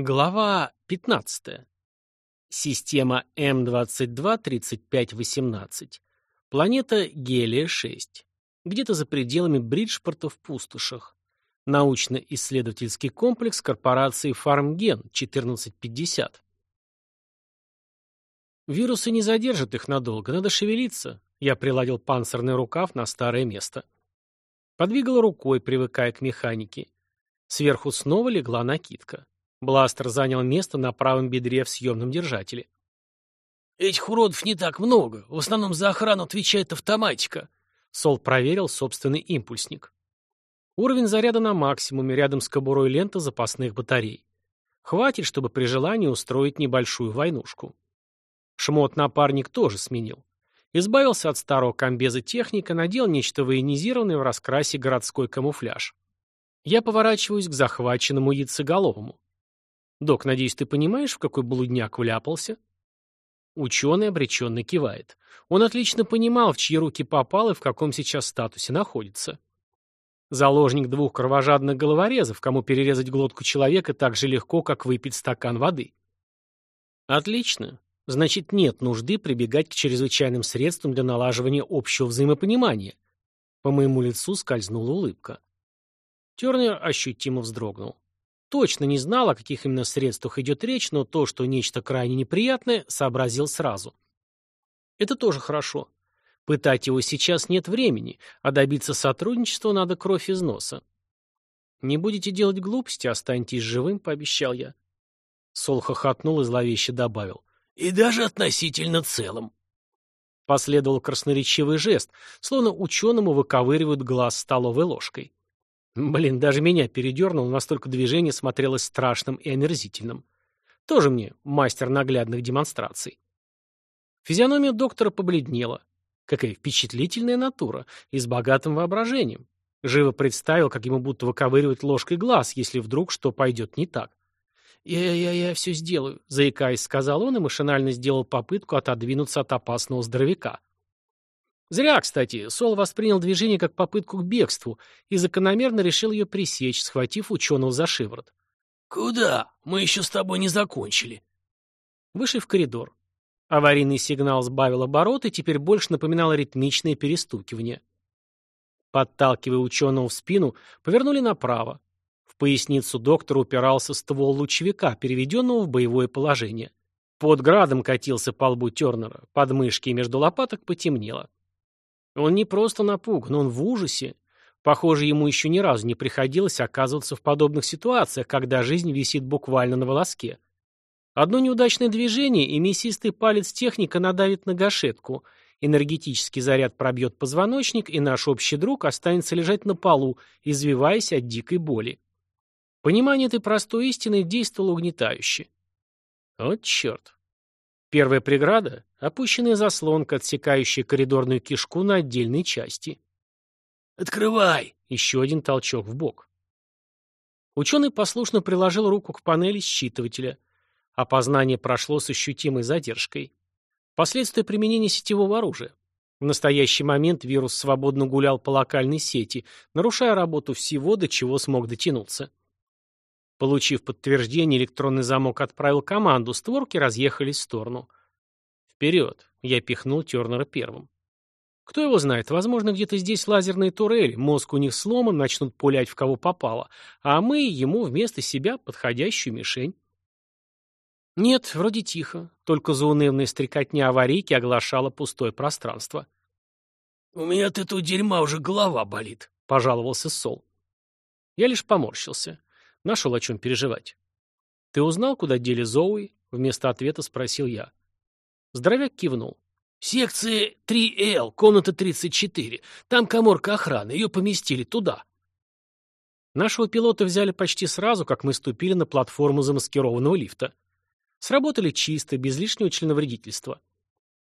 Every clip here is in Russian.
Глава 15. Система М22-3518. Планета Гелия-6. Где-то за пределами Бриджпорта в пустошах. Научно-исследовательский комплекс корпорации Фармген 1450. Вирусы не задержат их надолго, надо шевелиться. Я приладил панцирный рукав на старое место. Подвигал рукой, привыкая к механике. Сверху снова легла накидка. Бластер занял место на правом бедре в съемном держателе. «Этих уродов не так много. В основном за охрану отвечает автоматика». Сол проверил собственный импульсник. Уровень заряда на максимуме, рядом с кобурой лента запасных батарей. Хватит, чтобы при желании устроить небольшую войнушку. Шмот напарник тоже сменил. Избавился от старого комбеза техника, надел нечто военизированное в раскрасе городской камуфляж. Я поворачиваюсь к захваченному яйцеголовому. «Док, надеюсь, ты понимаешь, в какой блудняк вляпался?» Ученый обреченно кивает. Он отлично понимал, в чьи руки попал и в каком сейчас статусе находится. Заложник двух кровожадных головорезов, кому перерезать глотку человека так же легко, как выпить стакан воды. Отлично. Значит, нет нужды прибегать к чрезвычайным средствам для налаживания общего взаимопонимания. По моему лицу скользнула улыбка. Тернер ощутимо вздрогнул. Точно не знал, о каких именно средствах идет речь, но то, что нечто крайне неприятное, сообразил сразу. Это тоже хорошо. Пытать его сейчас нет времени, а добиться сотрудничества надо кровь из носа. «Не будете делать глупости, останьтесь живым», — пообещал я. Сол хохотнул и зловеще добавил. «И даже относительно целым». Последовал красноречивый жест, словно ученому выковыривают глаз столовой ложкой. Блин, даже меня передернуло, настолько движение смотрелось страшным и омерзительным. Тоже мне мастер наглядных демонстраций. Физиономия доктора побледнела. Какая впечатлительная натура и с богатым воображением. Живо представил, как ему будто выковыривать ложкой глаз, если вдруг что пойдет не так. «Я-я-я все сделаю», — заикаясь, сказал он и машинально сделал попытку отодвинуться от опасного здоровяка. Зря, кстати, Сол воспринял движение как попытку к бегству и закономерно решил ее пресечь, схватив ученого за шиворот. «Куда? Мы еще с тобой не закончили». Вышли в коридор. Аварийный сигнал сбавил обороты и теперь больше напоминал ритмичное перестукивание. Подталкивая ученого в спину, повернули направо. В поясницу доктора упирался ствол лучевика, переведенного в боевое положение. Под градом катился по лбу Тернера, под мышки и между лопаток потемнело. Он не просто напуган, он в ужасе. Похоже, ему еще ни разу не приходилось оказываться в подобных ситуациях, когда жизнь висит буквально на волоске. Одно неудачное движение, и мясистый палец техника надавит на гашетку. Энергетический заряд пробьет позвоночник, и наш общий друг останется лежать на полу, извиваясь от дикой боли. Понимание этой простой истины действовало угнетающе. Вот черт. Первая преграда — опущенная заслонка, отсекающая коридорную кишку на отдельные части. «Открывай!» — еще один толчок в бок. Ученый послушно приложил руку к панели считывателя. Опознание прошло с ощутимой задержкой. Последствия применения сетевого оружия. В настоящий момент вирус свободно гулял по локальной сети, нарушая работу всего, до чего смог дотянуться. Получив подтверждение, электронный замок отправил команду, створки разъехались в сторону. «Вперед!» — я пихнул Тернера первым. Кто его знает, возможно, где-то здесь лазерные турели, мозг у них сломан, начнут пулять в кого попало, а мы ему вместо себя подходящую мишень. Нет, вроде тихо, только заунывная стрекотня аварийки оглашала пустое пространство. «У меня от этого дерьма уже голова болит», — пожаловался Сол. Я лишь поморщился. Нашел о чем переживать. «Ты узнал, куда дели Зоуи?» — вместо ответа спросил я. Здоровяк кивнул. «Секция 3Л, комната 34. Там коморка охраны. Ее поместили туда». Нашего пилота взяли почти сразу, как мы ступили на платформу замаскированного лифта. Сработали чисто, без лишнего членовредительства.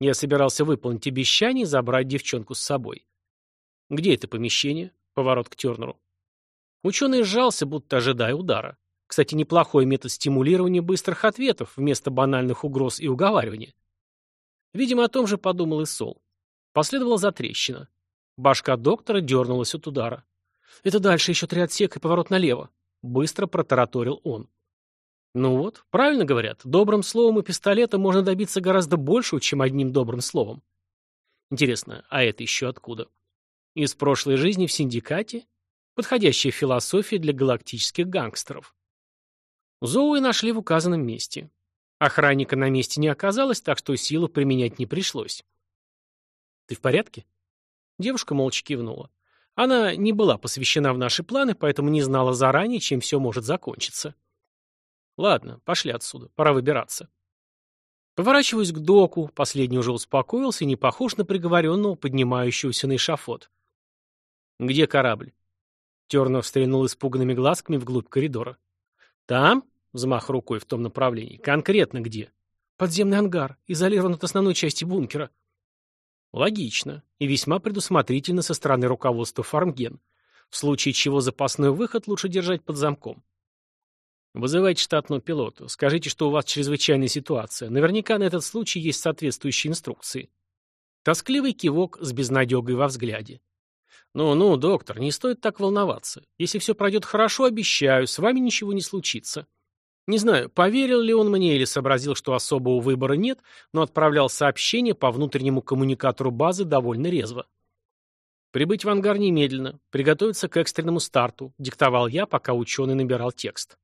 Я собирался выполнить обещание и забрать девчонку с собой. «Где это помещение?» — поворот к Тернеру. Ученый сжался, будто ожидая удара. Кстати, неплохой метод стимулирования быстрых ответов вместо банальных угроз и уговаривания. Видимо, о том же подумал и Сол. Последовала затрещина. Башка доктора дернулась от удара. «Это дальше еще три отсека и поворот налево», — быстро протараторил он. Ну вот, правильно говорят, добрым словом и пистолетом можно добиться гораздо большего, чем одним добрым словом. Интересно, а это еще откуда? Из прошлой жизни в синдикате? Подходящая философия для галактических гангстеров. Зоуи нашли в указанном месте. Охранника на месте не оказалось, так что силу применять не пришлось. «Ты в порядке?» Девушка молча кивнула. Она не была посвящена в наши планы, поэтому не знала заранее, чем все может закончиться. Ладно, пошли отсюда, пора выбираться. Поворачиваюсь к доку, последний уже успокоился и не похож на приговоренного, поднимающегося на эшафот. «Где корабль?» Тернер встрянул испуганными глазками вглубь коридора. «Там?» — взмах рукой в том направлении. «Конкретно где?» «Подземный ангар, изолирован от основной части бункера». Логично и весьма предусмотрительно со стороны руководства Фармген. В случае чего запасной выход лучше держать под замком. Вызывайте штатного пилота. Скажите, что у вас чрезвычайная ситуация. Наверняка на этот случай есть соответствующие инструкции. Тоскливый кивок с безнадегой во взгляде. «Ну-ну, доктор, не стоит так волноваться. Если все пройдет хорошо, обещаю, с вами ничего не случится». Не знаю, поверил ли он мне или сообразил, что особого выбора нет, но отправлял сообщение по внутреннему коммуникатору базы довольно резво. «Прибыть в ангар немедленно, приготовиться к экстренному старту», диктовал я, пока ученый набирал текст.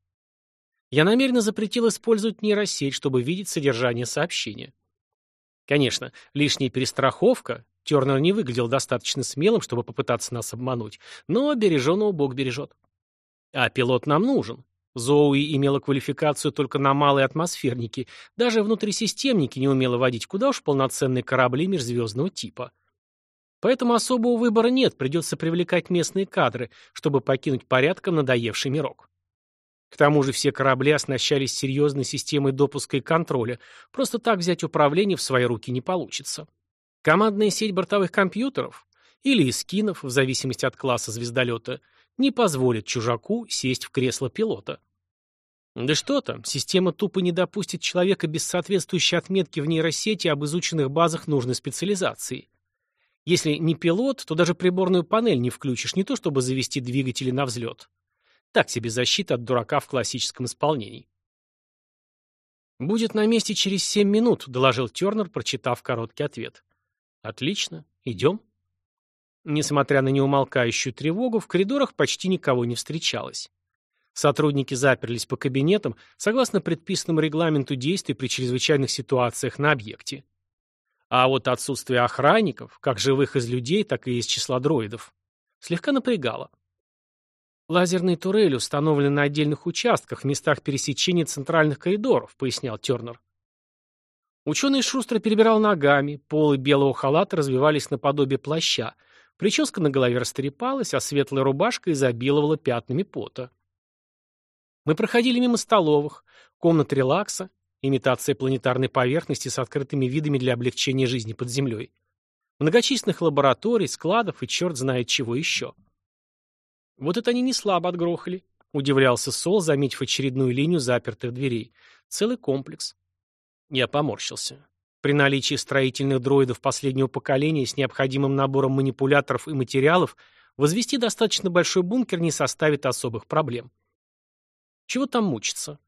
Я намеренно запретил использовать нейросеть, чтобы видеть содержание сообщения. Конечно, лишняя перестраховка, Тернер не выглядел достаточно смелым, чтобы попытаться нас обмануть, но береженого Бог бережет. А пилот нам нужен. Зоуи имела квалификацию только на малые атмосферники, даже внутрисистемники не умела водить куда уж полноценные корабли межзвездного типа. Поэтому особого выбора нет, придется привлекать местные кадры, чтобы покинуть порядком надоевший мирок. К тому же все корабли оснащались серьезной системой допуска и контроля, просто так взять управление в свои руки не получится. Командная сеть бортовых компьютеров или эскинов, в зависимости от класса звездолета, не позволит чужаку сесть в кресло пилота. Да что там, система тупо не допустит человека без соответствующей отметки в нейросети об изученных базах нужной специализации. Если не пилот, то даже приборную панель не включишь, не то чтобы завести двигатели на взлет. Так себе защита от дурака в классическом исполнении. «Будет на месте через семь минут», — доложил Тернер, прочитав короткий ответ. «Отлично. Идем». Несмотря на неумолкающую тревогу, в коридорах почти никого не встречалось. Сотрудники заперлись по кабинетам согласно предписанному регламенту действий при чрезвычайных ситуациях на объекте. А вот отсутствие охранников, как живых из людей, так и из числа дроидов, слегка напрягало. «Лазерные турели установлены на отдельных участках в местах пересечения центральных коридоров», — пояснял Тернер. Ученый шустро перебирал ногами, полы белого халата развивались наподобие плаща, Прическа на голове растрепалась, а светлая рубашка изобиловала пятнами пота. Мы проходили мимо столовых, комнат релакса, имитация планетарной поверхности с открытыми видами для облегчения жизни под землей, многочисленных лабораторий, складов и черт знает чего еще. Вот это они не слабо отгрохали, удивлялся Сол, заметив очередную линию запертых дверей. Целый комплекс. Я поморщился. При наличии строительных дроидов последнего поколения с необходимым набором манипуляторов и материалов возвести достаточно большой бункер не составит особых проблем. Чего там мучиться?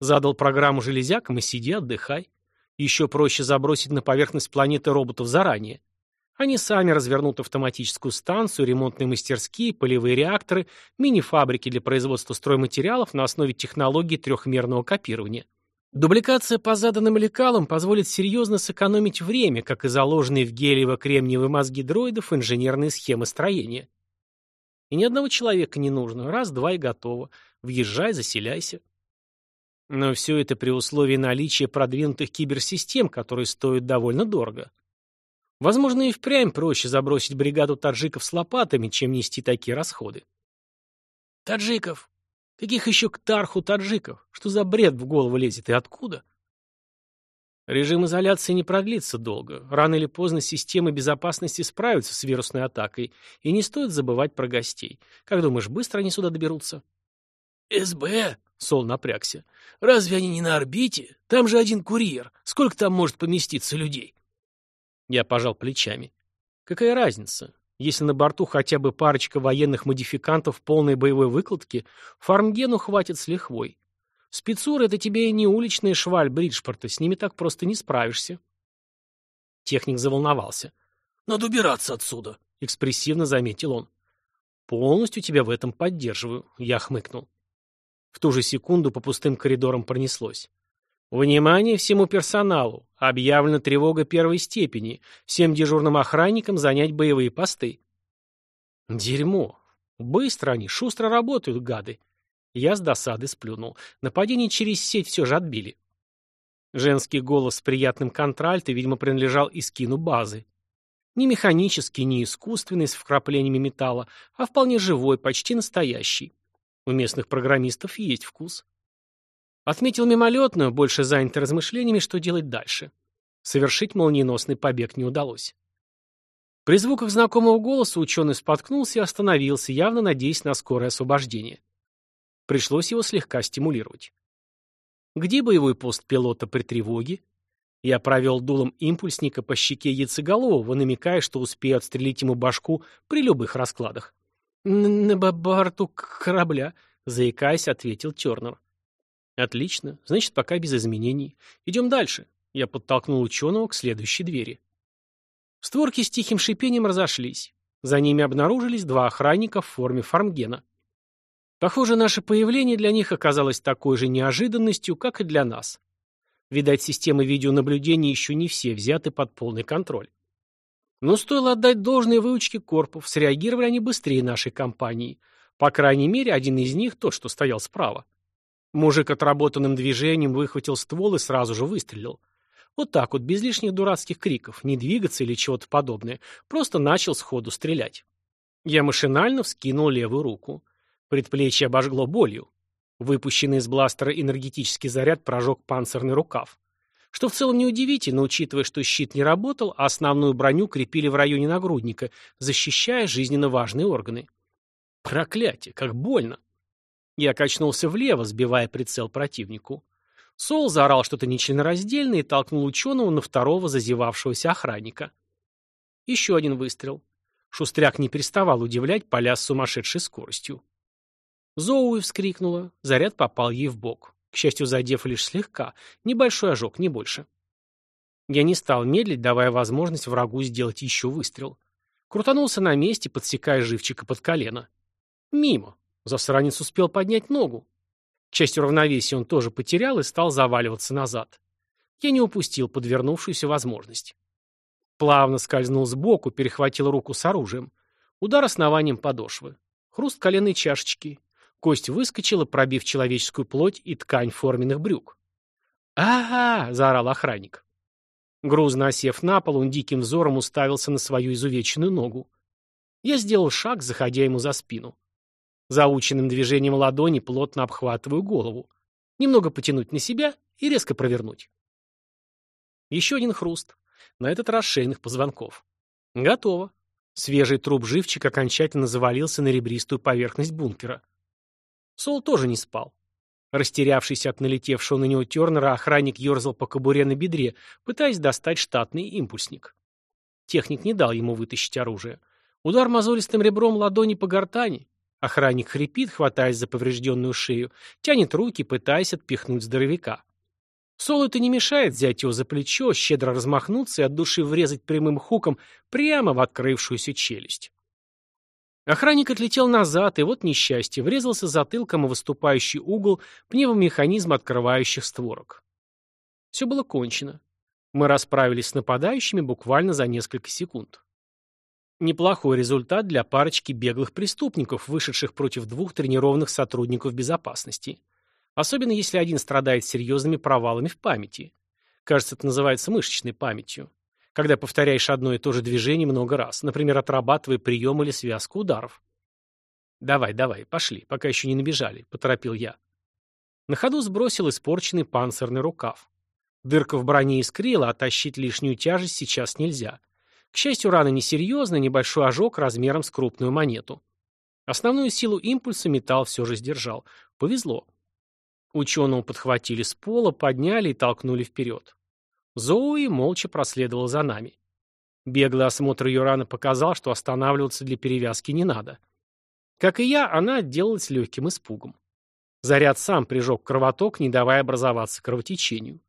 Задал программу железякам и сиди, отдыхай. Еще проще забросить на поверхность планеты роботов заранее. Они сами развернут автоматическую станцию, ремонтные мастерские, полевые реакторы, мини-фабрики для производства стройматериалов на основе технологий трехмерного копирования. Дубликация по заданным лекалам позволит серьезно сэкономить время, как и заложенные в гелиево-кремниевые мозги дроидов инженерные схемы строения. И ни одного человека не нужно. Раз-два и готово. Въезжай, заселяйся. Но все это при условии наличия продвинутых киберсистем, которые стоят довольно дорого. Возможно, и впрямь проще забросить бригаду таджиков с лопатами, чем нести такие расходы. «Таджиков, Каких еще к Тарху таджиков? Что за бред в голову лезет и откуда? Режим изоляции не продлится долго. Рано или поздно системы безопасности справятся с вирусной атакой, и не стоит забывать про гостей. Как думаешь, быстро они сюда доберутся? СБ? Сол напрягся. Разве они не на орбите? Там же один курьер. Сколько там может поместиться людей? Я пожал плечами. Какая разница? Если на борту хотя бы парочка военных модификантов полной боевой выкладки, фармгену хватит с лихвой. Спецуры — это тебе не уличная шваль Бриджпорта, с ними так просто не справишься. Техник заволновался. «Надо убираться отсюда», — экспрессивно заметил он. «Полностью тебя в этом поддерживаю», — я хмыкнул. В ту же секунду по пустым коридорам пронеслось. «Внимание всему персоналу! Объявлена тревога первой степени. Всем дежурным охранникам занять боевые посты». «Дерьмо! Быстро они, шустро работают, гады!» Я с досады сплюнул. Нападение через сеть все же отбили. Женский голос с приятным контральто, видимо, принадлежал Искину базы. Не механический, не искусственный, с вкраплениями металла, а вполне живой, почти настоящий. У местных программистов есть вкус. Отметил мимолетно, больше занятый размышлениями, что делать дальше. Совершить молниеносный побег не удалось. При звуках знакомого голоса ученый споткнулся и остановился, явно надеясь на скорое освобождение. Пришлось его слегка стимулировать. Где боевой пост пилота при тревоге? Я провел дулом импульсника по щеке яйцеголового, намекая, что успею отстрелить ему башку при любых раскладах. «На борту корабля», — заикаясь, ответил Тернер. «Отлично. Значит, пока без изменений. Идем дальше». Я подтолкнул ученого к следующей двери. Створки с тихим шипением разошлись. За ними обнаружились два охранника в форме фармгена. Похоже, наше появление для них оказалось такой же неожиданностью, как и для нас. Видать, системы видеонаблюдения еще не все взяты под полный контроль. Но стоило отдать должное выучке корпов, среагировали они быстрее нашей компании. По крайней мере, один из них, тот, что стоял справа. Мужик отработанным движением выхватил ствол и сразу же выстрелил. Вот так вот, без лишних дурацких криков, не двигаться или чего-то подобное, просто начал сходу стрелять. Я машинально вскинул левую руку. Предплечье обожгло болью. Выпущенный из бластера энергетический заряд прожег панцирный рукав. Что в целом неудивительно, учитывая, что щит не работал, а основную броню крепили в районе нагрудника, защищая жизненно важные органы. Проклятие, как больно. Я качнулся влево, сбивая прицел противнику. Сол заорал что-то нечленораздельное и толкнул ученого на второго зазевавшегося охранника. Еще один выстрел. Шустряк не переставал удивлять, поля с сумасшедшей скоростью. Зоуи вскрикнула. Заряд попал ей в бок. К счастью, задев лишь слегка. Небольшой ожог, не больше. Я не стал медлить, давая возможность врагу сделать еще выстрел. Крутанулся на месте, подсекая живчика под колено. Мимо. Засранец успел поднять ногу. К счастью, равновесие он тоже потерял и стал заваливаться назад. Я не упустил подвернувшуюся возможность. Плавно скользнул сбоку, перехватил руку с оружием. Удар основанием подошвы. Хруст коленной чашечки. Кость выскочила, пробив человеческую плоть и ткань форменных брюк. «Ага!» — заорал охранник. Грузно осев на пол, он диким взором уставился на свою изувеченную ногу. Я сделал шаг, заходя ему за спину. Заученным движением ладони плотно обхватываю голову. Немного потянуть на себя и резко провернуть. Еще один хруст. На этот раз шейных позвонков. Готово. Свежий труп живчик окончательно завалился на ребристую поверхность бункера. Сол тоже не спал. Растерявшийся от налетевшего на него Тернера, охранник ерзал по кобуре на бедре, пытаясь достать штатный импульсник. Техник не дал ему вытащить оружие. Удар мозолистым ребром ладони по гортани. Охранник хрипит, хватаясь за поврежденную шею, тянет руки, пытаясь отпихнуть здоровяка. Солу это не мешает взять его за плечо, щедро размахнуться и от души врезать прямым хуком прямо в открывшуюся челюсть. Охранник отлетел назад, и вот несчастье, врезался затылком в выступающий угол пневмомеханизма открывающих створок. Все было кончено. Мы расправились с нападающими буквально за несколько секунд. Неплохой результат для парочки беглых преступников, вышедших против двух тренированных сотрудников безопасности. Особенно если один страдает серьезными провалами в памяти. Кажется, это называется мышечной памятью когда повторяешь одно и то же движение много раз, например, отрабатывая прием или связку ударов. «Давай, давай, пошли, пока еще не набежали», — поторопил я. На ходу сбросил испорченный панцирный рукав. Дырка в броне искрила, а тащить лишнюю тяжесть сейчас нельзя. К счастью, рана несерьезная, небольшой ожог размером с крупную монету. Основную силу импульса металл все же сдержал. Повезло. Ученого подхватили с пола, подняли и толкнули вперед. Зоуи молча проследовал за нами. Беглый осмотр ее раны показал, что останавливаться для перевязки не надо. Как и я, она отделалась легким испугом. Заряд сам прижег кровоток, не давая образоваться кровотечению.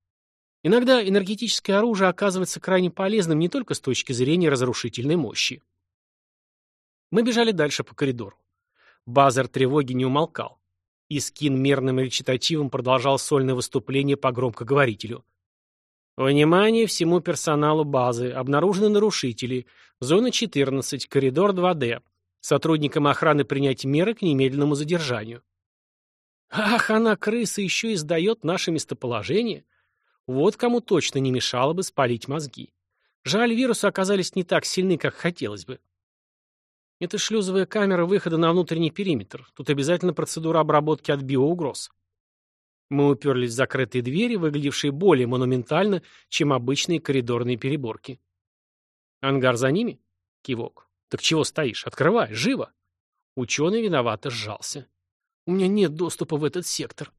Иногда энергетическое оружие оказывается крайне полезным не только с точки зрения разрушительной мощи. Мы бежали дальше по коридору. Базар тревоги не умолкал. Искин мерным речитативом продолжал сольное выступление по громкоговорителю. Внимание всему персоналу базы. Обнаружены нарушители. Зона 14, коридор 2D. Сотрудникам охраны принять меры к немедленному задержанию. Ах, она, крыса, еще и сдает наше местоположение. Вот кому точно не мешало бы спалить мозги. Жаль, вирусы оказались не так сильны, как хотелось бы. Это шлюзовая камера выхода на внутренний периметр. Тут обязательно процедура обработки от биоугроз. Мы уперлись в закрытые двери, выглядевшие более монументально, чем обычные коридорные переборки. Ангар за ними? Кивок. Так чего стоишь? Открывай, живо! Ученый виновато сжался. У меня нет доступа в этот сектор.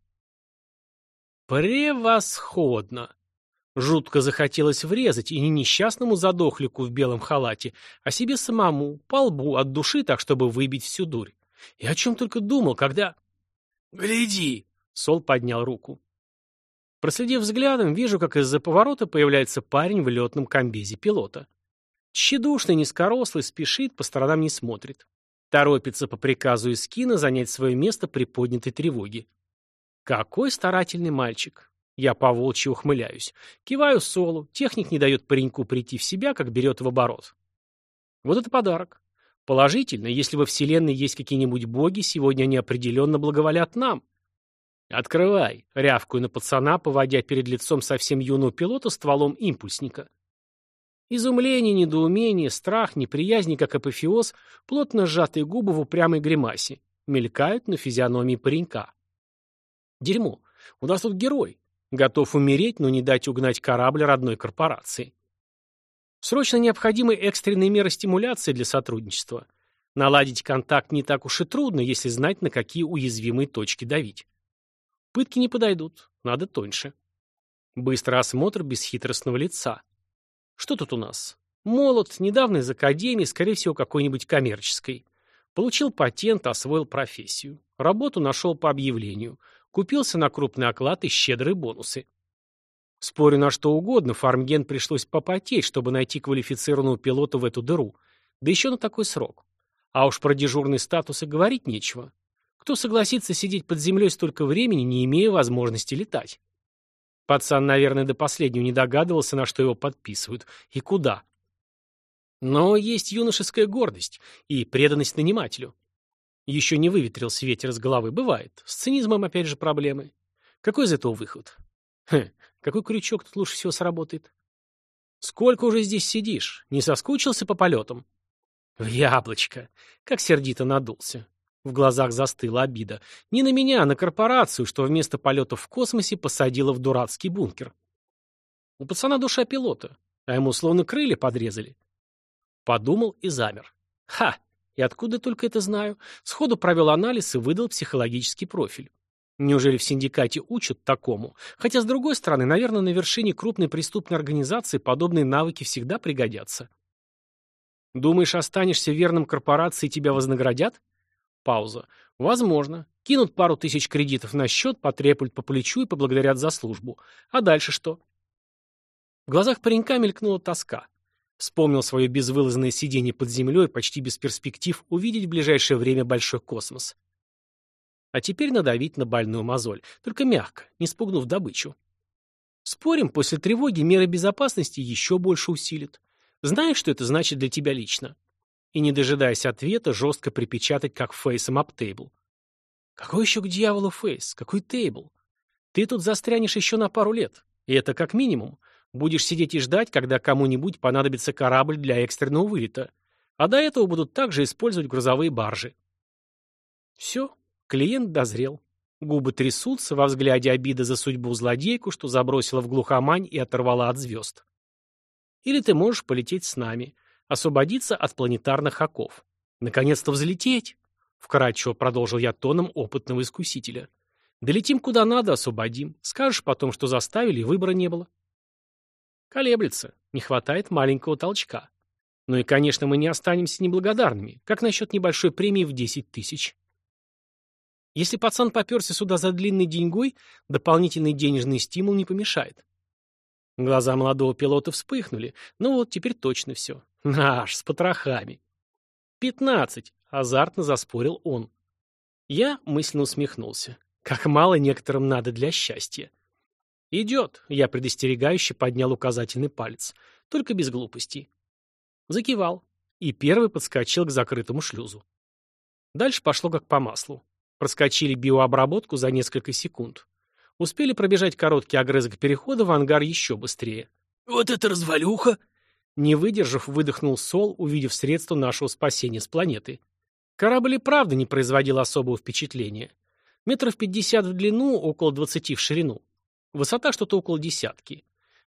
Превосходно! Жутко захотелось врезать и не несчастному задохлику в белом халате, а себе самому, по лбу, от души, так чтобы выбить всю дурь. И о чем только думал, когда... «Гляди!» Сол поднял руку. Проследив взглядом, вижу, как из-за поворота появляется парень в летном комбезе пилота. Тщедушный, низкорослый, спешит, по сторонам не смотрит. Торопится по приказу из кино занять свое место при поднятой тревоге. Какой старательный мальчик. Я по волчьи ухмыляюсь. Киваю Солу. Техник не дает пареньку прийти в себя, как берет в оборот. Вот это подарок. Положительно, если во Вселенной есть какие-нибудь боги, сегодня они определенно благоволят нам. «Открывай!» — рявкую на пацана, поводя перед лицом совсем юного пилота стволом импульсника. Изумление, недоумение, страх, неприязнь, как апофеоз, плотно сжатые губы в упрямой гримасе, мелькают на физиономии паренька. Дерьмо. У нас тут герой. Готов умереть, но не дать угнать корабль родной корпорации. Срочно необходимы экстренные меры стимуляции для сотрудничества. Наладить контакт не так уж и трудно, если знать, на какие уязвимые точки давить. Пытки не подойдут, надо тоньше. Быстрый осмотр бесхитростного лица. Что тут у нас? Молод, недавно из академии, скорее всего, какой-нибудь коммерческой. Получил патент, освоил профессию. Работу нашел по объявлению. Купился на крупный оклад и щедрые бонусы. Спорю на что угодно, фармген пришлось попотеть, чтобы найти квалифицированного пилота в эту дыру. Да еще на такой срок. А уж про дежурный статус и говорить нечего. Кто согласится сидеть под землей столько времени, не имея возможности летать? Пацан, наверное, до последнего не догадывался, на что его подписывают и куда. Но есть юношеская гордость и преданность нанимателю. Еще не выветрился ветер с головы. Бывает. С цинизмом опять же проблемы. Какой из этого выход? Хм, какой крючок тут лучше всего сработает? Сколько уже здесь сидишь? Не соскучился по полетам? В яблочко. Как сердито надулся. В глазах застыла обида. Не на меня, а на корпорацию, что вместо полетов в космосе посадила в дурацкий бункер. У пацана душа пилота, а ему словно крылья подрезали. Подумал и замер. Ха! И откуда только это знаю? Сходу провел анализ и выдал психологический профиль. Неужели в синдикате учат такому? Хотя, с другой стороны, наверное, на вершине крупной преступной организации подобные навыки всегда пригодятся. Думаешь, останешься верным корпорации и тебя вознаградят? Пауза. Возможно. Кинут пару тысяч кредитов на счет, потрепают по плечу и поблагодарят за службу. А дальше что? В глазах паренька мелькнула тоска. Вспомнил свое безвылазное сидение под землей, почти без перспектив увидеть в ближайшее время большой космос. А теперь надавить на больную мозоль, только мягко, не спугнув добычу. Спорим, после тревоги меры безопасности еще больше усилят. Знаешь, что это значит для тебя лично? и, не дожидаясь ответа, жестко припечатать как фейсом об тейбл. Какой еще к дьяволу фейс? Какой тейбл? Ты тут застрянешь еще на пару лет. И это как минимум. Будешь сидеть и ждать, когда кому-нибудь понадобится корабль для экстренного вылета. А до этого будут также использовать грузовые баржи. Все, клиент дозрел. Губы трясутся, во взгляде обида за судьбу злодейку, что забросила в глухомань и оторвала от звезд. Или ты можешь полететь с нами. Освободиться от планетарных оков. Наконец-то взлететь. Вкратчиво продолжил я тоном опытного искусителя. Долетим куда надо, освободим. Скажешь потом, что заставили, выбора не было. Колеблется. Не хватает маленького толчка. Ну и, конечно, мы не останемся неблагодарными. Как насчет небольшой премии в 10 тысяч? Если пацан поперся сюда за длинной деньгой, дополнительный денежный стимул не помешает. Глаза молодого пилота вспыхнули. Ну вот, теперь точно все. Наш, с потрохами. «Пятнадцать!» — азартно заспорил он. Я мысленно усмехнулся. Как мало некоторым надо для счастья. «Идет», — я предостерегающе поднял указательный палец. «Только без глупостей». Закивал. И первый подскочил к закрытому шлюзу. Дальше пошло как по маслу. Проскочили биообработку за несколько секунд. Успели пробежать короткий огрызок перехода в ангар еще быстрее. «Вот это развалюха!» Не выдержав, выдохнул Сол, увидев средство нашего спасения с планеты. Корабль и правда не производил особого впечатления. Метров пятьдесят в длину, около двадцати в ширину. Высота что-то около десятки.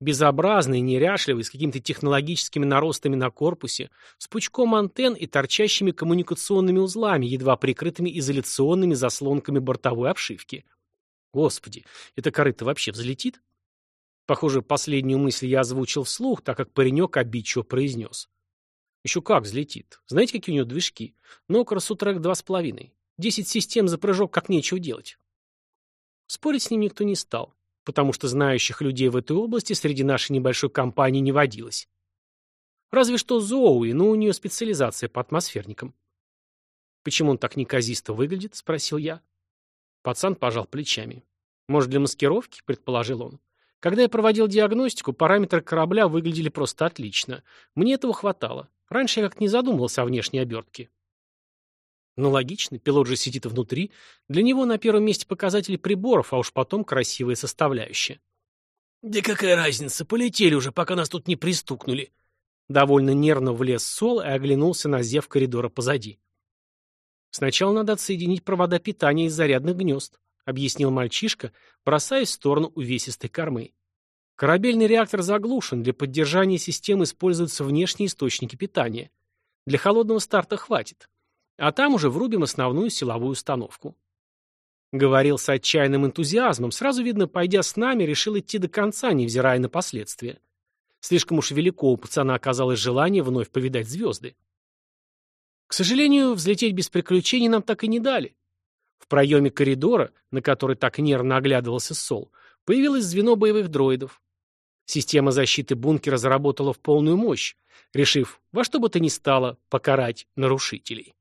Безобразный, неряшливый, с какими-то технологическими наростами на корпусе, с пучком антенн и торчащими коммуникационными узлами, едва прикрытыми изоляционными заслонками бортовой обшивки. Господи, эта корыто вообще взлетит? Похоже, последнюю мысль я озвучил вслух, так как паренек обидчиво произнес. Еще как взлетит. Знаете, какие у него движки? Нокрос Утрек два с половиной. Десять систем за прыжок как нечего делать. Спорить с ним никто не стал, потому что знающих людей в этой области среди нашей небольшой компании не водилось. Разве что Зоуи, но у нее специализация по атмосферникам. «Почему он так неказисто выглядит?» — спросил я. Пацан пожал плечами. «Может, для маскировки?» — предположил он. «Когда я проводил диагностику, параметры корабля выглядели просто отлично. Мне этого хватало. Раньше я как-то не задумывался о внешней обертке». Ну, логично, пилот же сидит внутри. Для него на первом месте показатели приборов, а уж потом красивые составляющие. «Да какая разница, полетели уже, пока нас тут не пристукнули». Довольно нервно влез Сол и оглянулся на зев коридора позади. «Сначала надо отсоединить провода питания из зарядных гнезд», объяснил мальчишка, бросаясь в сторону увесистой кормы. «Корабельный реактор заглушен, для поддержания системы используются внешние источники питания. Для холодного старта хватит. А там уже врубим основную силовую установку». Говорил с отчаянным энтузиазмом, сразу видно, пойдя с нами, решил идти до конца, невзирая на последствия. Слишком уж велико у пацана оказалось желание вновь повидать звезды. К сожалению, взлететь без приключений нам так и не дали. В проеме коридора, на который так нервно оглядывался Сол, появилось звено боевых дроидов. Система защиты бункера заработала в полную мощь, решив во что бы то ни стало покарать нарушителей.